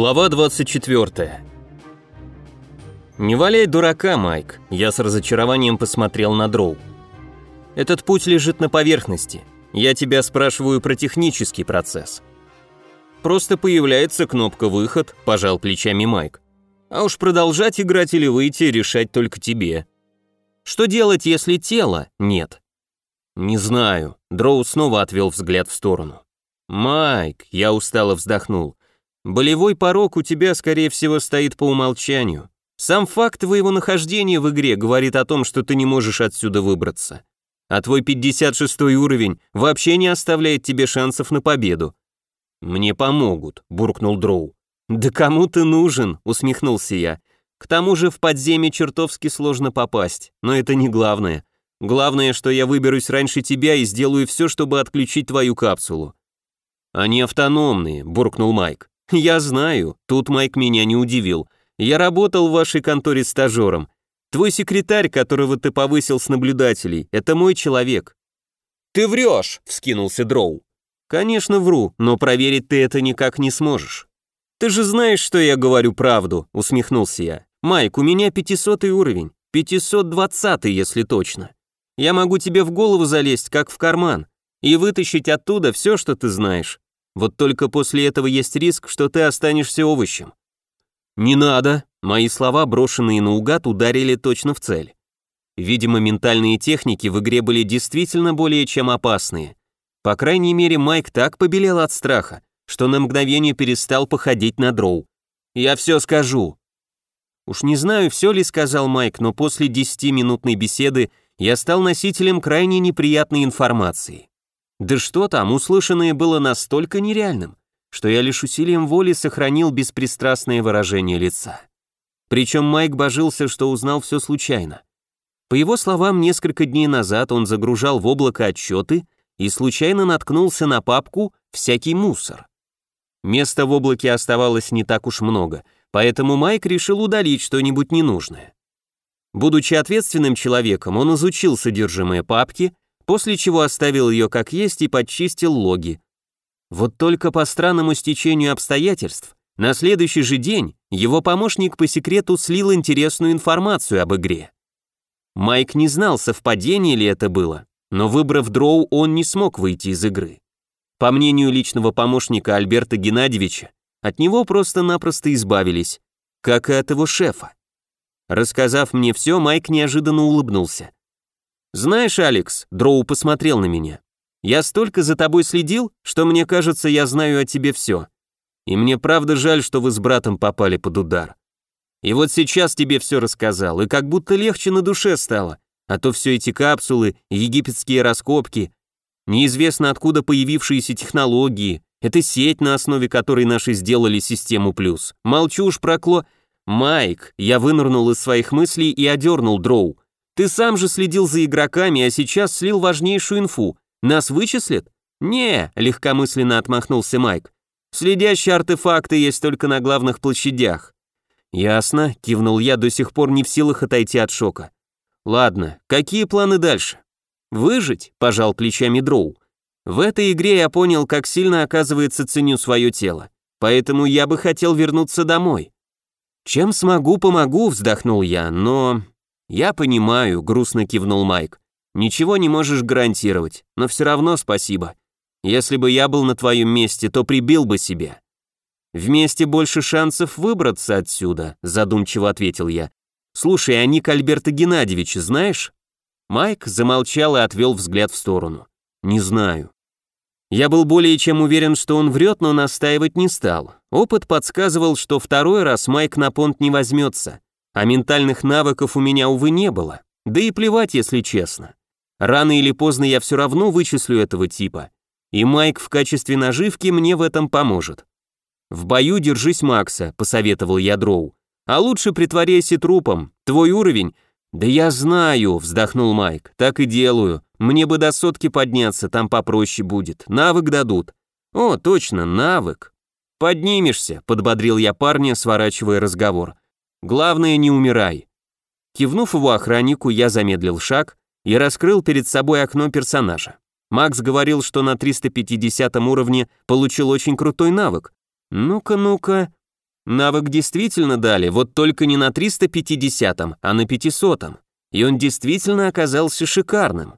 Глава 24. «Не валяй дурака, Майк», — я с разочарованием посмотрел на Дроу. «Этот путь лежит на поверхности. Я тебя спрашиваю про технический процесс». «Просто появляется кнопка «Выход», — пожал плечами Майк. «А уж продолжать играть или выйти решать только тебе». «Что делать, если тела нет?» «Не знаю», — Дроу снова отвел взгляд в сторону. «Майк», — я устало вздохнул, Болевой порог у тебя, скорее всего, стоит по умолчанию. Сам факт твоего нахождения в игре говорит о том, что ты не можешь отсюда выбраться. А твой 56 уровень вообще не оставляет тебе шансов на победу. Мне помогут, буркнул Дроу. Да кому ты нужен, усмехнулся я. К тому же в подземье чертовски сложно попасть, но это не главное. Главное, что я выберусь раньше тебя и сделаю все, чтобы отключить твою капсулу. Они автономные, буркнул Майк. «Я знаю, тут Майк меня не удивил. Я работал в вашей конторе стажером. Твой секретарь, которого ты повысил с наблюдателей, это мой человек». «Ты врешь!» — вскинулся Дроу. «Конечно вру, но проверить ты это никак не сможешь». «Ты же знаешь, что я говорю правду», — усмехнулся я. «Майк, у меня 500 уровень, 520 если точно. Я могу тебе в голову залезть, как в карман, и вытащить оттуда все, что ты знаешь. Вот только после этого есть риск, что ты останешься овощем. Не надо. Мои слова, брошенные наугад, ударили точно в цель. Видимо, ментальные техники в игре были действительно более чем опасные. По крайней мере, Майк так побелел от страха, что на мгновение перестал походить на дроу. «Я все скажу». Уж не знаю, все ли сказал Майк, но после десятиминутной беседы я стал носителем крайне неприятной информации. Да что там, услышанное было настолько нереальным, что я лишь усилием воли сохранил беспристрастное выражение лица. Причем Майк божился, что узнал все случайно. По его словам, несколько дней назад он загружал в облако отчеты и случайно наткнулся на папку «Всякий мусор». Места в облаке оставалось не так уж много, поэтому Майк решил удалить что-нибудь ненужное. Будучи ответственным человеком, он изучил содержимое папки после чего оставил ее как есть и подчистил логи. Вот только по странному стечению обстоятельств, на следующий же день его помощник по секрету слил интересную информацию об игре. Майк не знал, совпадение ли это было, но выбрав дроу, он не смог выйти из игры. По мнению личного помощника Альберта Геннадьевича, от него просто-напросто избавились, как и от его шефа. Рассказав мне все, Майк неожиданно улыбнулся. «Знаешь, Алекс», — Дроу посмотрел на меня, «я столько за тобой следил, что мне кажется, я знаю о тебе все. И мне правда жаль, что вы с братом попали под удар. И вот сейчас тебе все рассказал, и как будто легче на душе стало, а то все эти капсулы, египетские раскопки, неизвестно откуда появившиеся технологии, это сеть, на основе которой наши сделали систему плюс. Молчу уж про кло... Майк, я вынырнул из своих мыслей и одернул Дроу. Ты сам же следил за игроками, а сейчас слил важнейшую инфу. Нас вычислят? Не, легкомысленно отмахнулся Майк. Следящие артефакты есть только на главных площадях. Ясно, кивнул я, до сих пор не в силах отойти от шока. Ладно, какие планы дальше? Выжить, пожал плечами Дроу. В этой игре я понял, как сильно, оказывается, ценю свое тело. Поэтому я бы хотел вернуться домой. Чем смогу, помогу, вздохнул я, но «Я понимаю», — грустно кивнул Майк. «Ничего не можешь гарантировать, но все равно спасибо. Если бы я был на твоем месте, то прибил бы себе». «Вместе больше шансов выбраться отсюда», — задумчиво ответил я. «Слушай, а ник Альберта Геннадьевича знаешь?» Майк замолчал и отвел взгляд в сторону. «Не знаю». Я был более чем уверен, что он врет, но настаивать не стал. Опыт подсказывал, что второй раз Майк на понт не возьмется. А ментальных навыков у меня, увы, не было. Да и плевать, если честно. Рано или поздно я все равно вычислю этого типа. И Майк в качестве наживки мне в этом поможет. «В бою держись Макса», — посоветовал я Дроу. «А лучше притворяйся трупом. Твой уровень...» «Да я знаю», — вздохнул Майк. «Так и делаю. Мне бы до сотки подняться, там попроще будет. Навык дадут». «О, точно, навык». «Поднимешься», — подбодрил я парня, сворачивая разговор. Главное, не умирай. Кивнув его охраннику, я замедлил шаг и раскрыл перед собой окно персонажа. Макс говорил, что на 350 уровне получил очень крутой навык. Ну-ка, ну-ка. Навык действительно дали, вот только не на 350-м, а на 500-м. И он действительно оказался шикарным.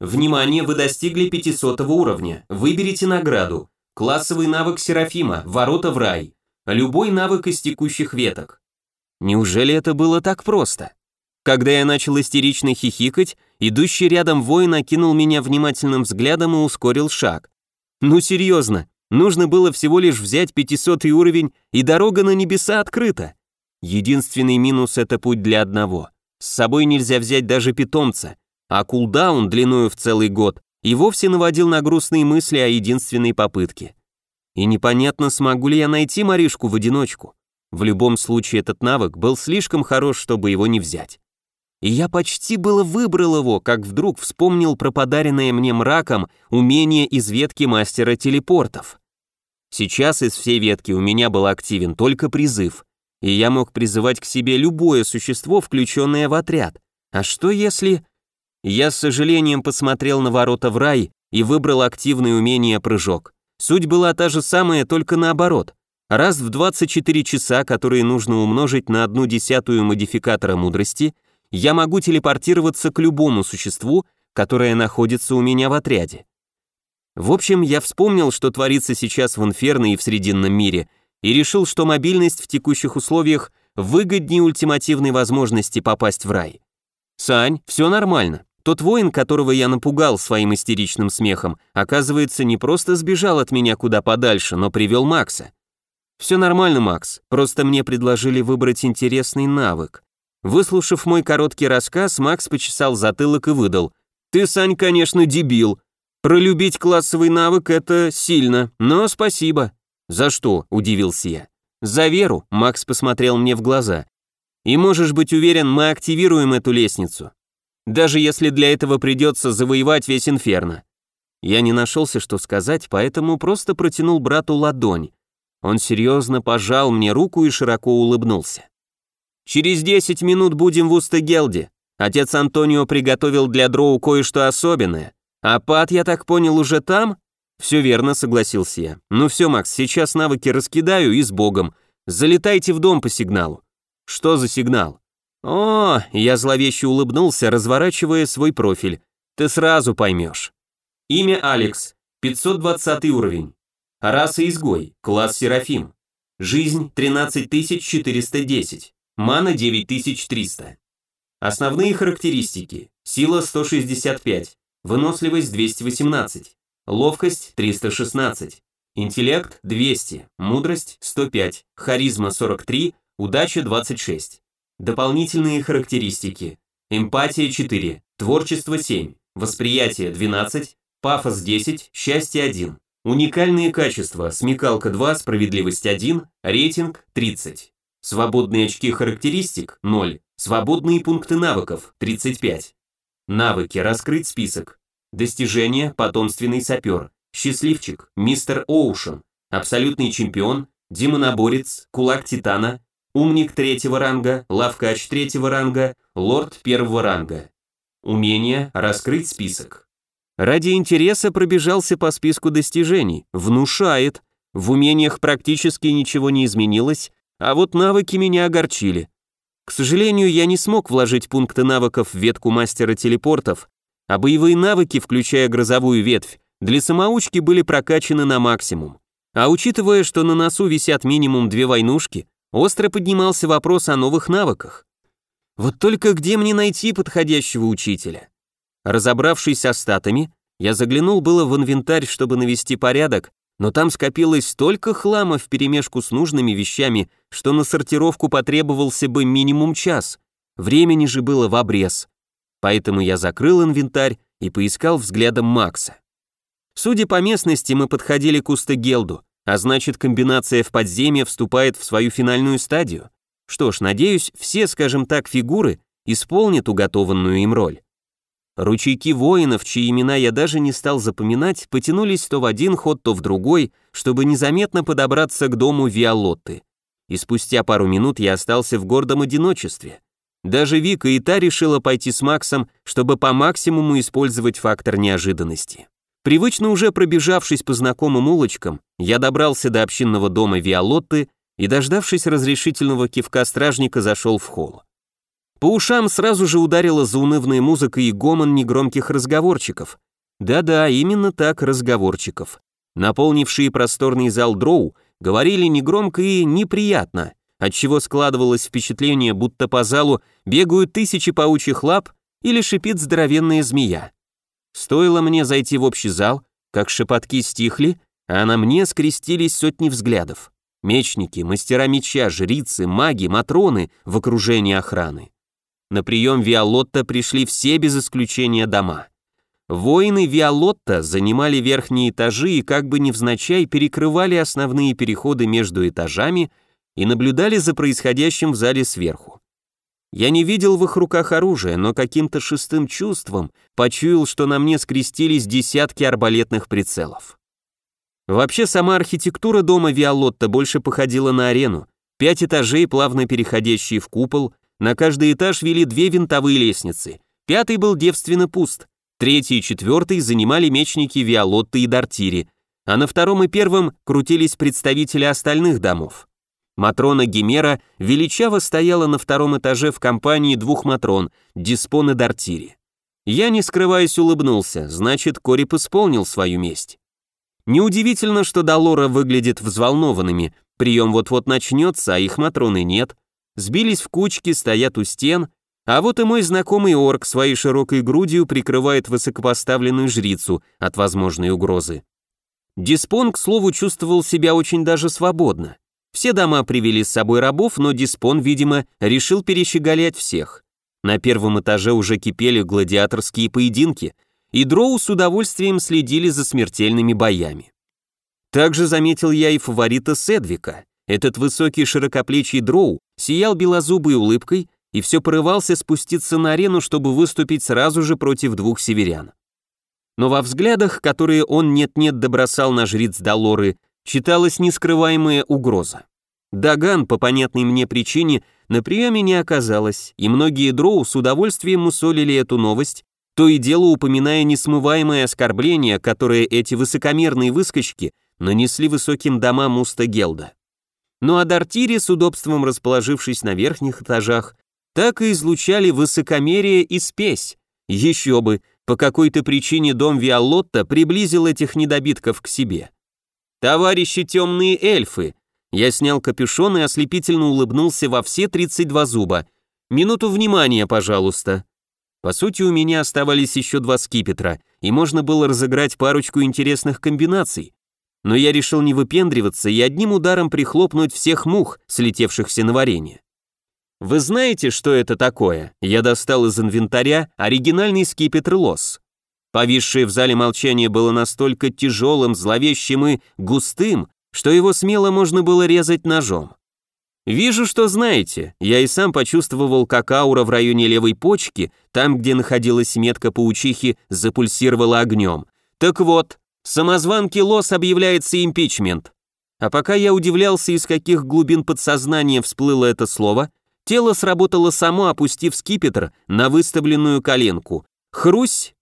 Внимание, вы достигли 500 уровня. Выберите награду. Классовый навык Серафима, ворота в рай. Любой навык из текущих веток. Неужели это было так просто? Когда я начал истерично хихикать, идущий рядом воин окинул меня внимательным взглядом и ускорил шаг. Ну серьезно, нужно было всего лишь взять 500 уровень, и дорога на небеса открыта. Единственный минус это путь для одного. С собой нельзя взять даже питомца, а кулдаун длиною в целый год и вовсе наводил на грустные мысли о единственной попытке. И непонятно, смогу ли я найти Маришку в одиночку. В любом случае этот навык был слишком хорош, чтобы его не взять. И я почти было выбрал его, как вдруг вспомнил про подаренное мне мраком умение из ветки мастера телепортов. Сейчас из всей ветки у меня был активен только призыв, и я мог призывать к себе любое существо, включенное в отряд. А что если... Я с сожалением посмотрел на ворота в рай и выбрал активное умение прыжок. Суть была та же самая, только наоборот. Раз в 24 часа, которые нужно умножить на одну десятую модификатора мудрости, я могу телепортироваться к любому существу, которое находится у меня в отряде. В общем, я вспомнил, что творится сейчас в Инферно и в Срединном мире, и решил, что мобильность в текущих условиях выгоднее ультимативной возможности попасть в рай. «Сань, все нормально. Тот воин, которого я напугал своим истеричным смехом, оказывается, не просто сбежал от меня куда подальше, но привел Макса. Все нормально, Макс, просто мне предложили выбрать интересный навык. Выслушав мой короткий рассказ, Макс почесал затылок и выдал. «Ты, Сань, конечно, дебил. Пролюбить классовый навык — это сильно, но спасибо». «За что?» — удивился я. «За веру», — Макс посмотрел мне в глаза. «И можешь быть уверен, мы активируем эту лестницу. Даже если для этого придется завоевать весь инферно». Я не нашелся, что сказать, поэтому просто протянул брату ладонь. Он серьезно пожал мне руку и широко улыбнулся. Через 10 минут будем в Устегелде. Отец Антонио приготовил для Дроу кое-что особенное. А Пат, я так понял, уже там? Все верно, согласился я. Ну все, Макс, сейчас навыки раскидаю и с Богом. Залетайте в дом по сигналу. Что за сигнал? О, я зловеще улыбнулся, разворачивая свой профиль. Ты сразу поймешь. Имя Алекс, 520 уровень. Раса изгой, класс Серафим. Жизнь 13410. Мана 9300. Основные характеристики. Сила 165, выносливость 218, ловкость 316, интеллект 200, мудрость 105, харизма 43, удача 26. Дополнительные характеристики. Эмпатия 4, творчество 7, восприятие 12, пафос 10, счастье 1. Уникальные качества. Смекалка 2, справедливость 1, рейтинг 30. Свободные очки характеристик – 0. Свободные пункты навыков – 35. Навыки. Раскрыть список. Достижения. Потомственный сапер. Счастливчик. Мистер Оушен. Абсолютный чемпион. Демоноборец. Кулак Титана. Умник третьего ранга. Лавкач третьего ранга. Лорд первого ранга. Умение. Раскрыть список. Ради интереса пробежался по списку достижений. Внушает. В умениях практически ничего не изменилось, а вот навыки меня огорчили. К сожалению, я не смог вложить пункты навыков в ветку мастера телепортов, а боевые навыки, включая грозовую ветвь, для самоучки были прокачаны на максимум. А учитывая, что на носу висят минимум две войнушки, остро поднимался вопрос о новых навыках. Вот только где мне найти подходящего учителя? Разобравшись со статами, я заглянул было в инвентарь, чтобы навести порядок, но там скопилось столько хлама вперемешку с нужными вещами, что на сортировку потребовался бы минимум час. Времени же было в обрез. Поэтому я закрыл инвентарь и поискал взглядом Макса. Судя по местности, мы подходили к Устегелду, а значит комбинация в подземье вступает в свою финальную стадию. Что ж, надеюсь, все, скажем так, фигуры исполнят уготованную им роль. Ручейки воинов, чьи имена я даже не стал запоминать, потянулись то в один ход, то в другой, чтобы незаметно подобраться к дому Виолотты. И спустя пару минут я остался в гордом одиночестве. Даже Вика и та решила пойти с Максом, чтобы по максимуму использовать фактор неожиданности. Привычно уже пробежавшись по знакомым улочкам, я добрался до общинного дома Виолотты и, дождавшись разрешительного кивка стражника, зашел в холл. По ушам сразу же ударила заунывная музыка и гомон негромких разговорчиков. Да-да, именно так разговорчиков. Наполнившие просторный зал дроу говорили негромко и неприятно, отчего складывалось впечатление, будто по залу бегают тысячи паучьих лап или шипит здоровенная змея. Стоило мне зайти в общий зал, как шепотки стихли, а на мне скрестились сотни взглядов. Мечники, мастера меча, жрицы, маги, матроны в окружении охраны. На прием Виолотта пришли все без исключения дома. Воины Виолотта занимали верхние этажи и как бы невзначай перекрывали основные переходы между этажами и наблюдали за происходящим в зале сверху. Я не видел в их руках оружия, но каким-то шестым чувством почуял, что на мне скрестились десятки арбалетных прицелов. Вообще сама архитектура дома Виолотта больше походила на арену. Пять этажей, плавно переходящие в купол, на каждый этаж вели две винтовые лестницы. Пятый был девственно пуст. Третий и четвертый занимали мечники Виолотты и Дартири, а на втором и первом крутились представители остальных домов. Матрона Гимера величаво стояла на втором этаже в компании двух матрон, Диспон и Дартири. Я, не скрываясь, улыбнулся, значит, Корип исполнил свою месть. Неудивительно, что Долора выглядит взволнованными, прием вот-вот начнется, а их матроны нет, сбились в кучки, стоят у стен, а вот и мой знакомый орк своей широкой грудью прикрывает высокопоставленную жрицу от возможной угрозы. Диспон, к слову, чувствовал себя очень даже свободно. Все дома привели с собой рабов, но Диспон, видимо, решил перещеголять всех. На первом этаже уже кипели гладиаторские поединки, и дроу с удовольствием следили за смертельными боями. Также заметил я и фаворита Седвика. Этот высокий широкоплечий дроу сиял белозубой улыбкой и все порывался спуститься на арену, чтобы выступить сразу же против двух северян. Но во взглядах, которые он нет-нет добросал на жриц Долоры, читалась нескрываемая угроза. Даган, по понятной мне причине, на приеме не оказалось, и многие дроу с удовольствием мусолили эту новость, то и дело упоминая несмываемое оскорбление, которое эти высокомерные выскочки нанесли высоким домам Мустагелда. Ну а Дартири, с удобством расположившись на верхних этажах, так и излучали высокомерие и спесь. Еще бы, по какой-то причине дом Виолотта приблизил этих недобитков к себе. «Товарищи темные эльфы!» Я снял капюшон и ослепительно улыбнулся во все 32 зуба. «Минуту внимания, пожалуйста!» По сути, у меня оставались еще два скипетра, и можно было разыграть парочку интересных комбинаций но я решил не выпендриваться и одним ударом прихлопнуть всех мух, слетевшихся на варенье. Вы знаете, что это такое? Я достал из инвентаря оригинальный скипетр лос. Повисшее в зале молчание было настолько тяжелым, зловещим и густым, что его смело можно было резать ножом. Вижу, что знаете. Я и сам почувствовал, как аура в районе левой почки, там, где находилась метка паучихи, запульсировала огнем. Так вот, Самозванки Лос объявляется импичмент. А пока я удивлялся, из каких глубин подсознания всплыло это слово, тело сработало само, опустив скипетр на выставленную коленку. Хрусь,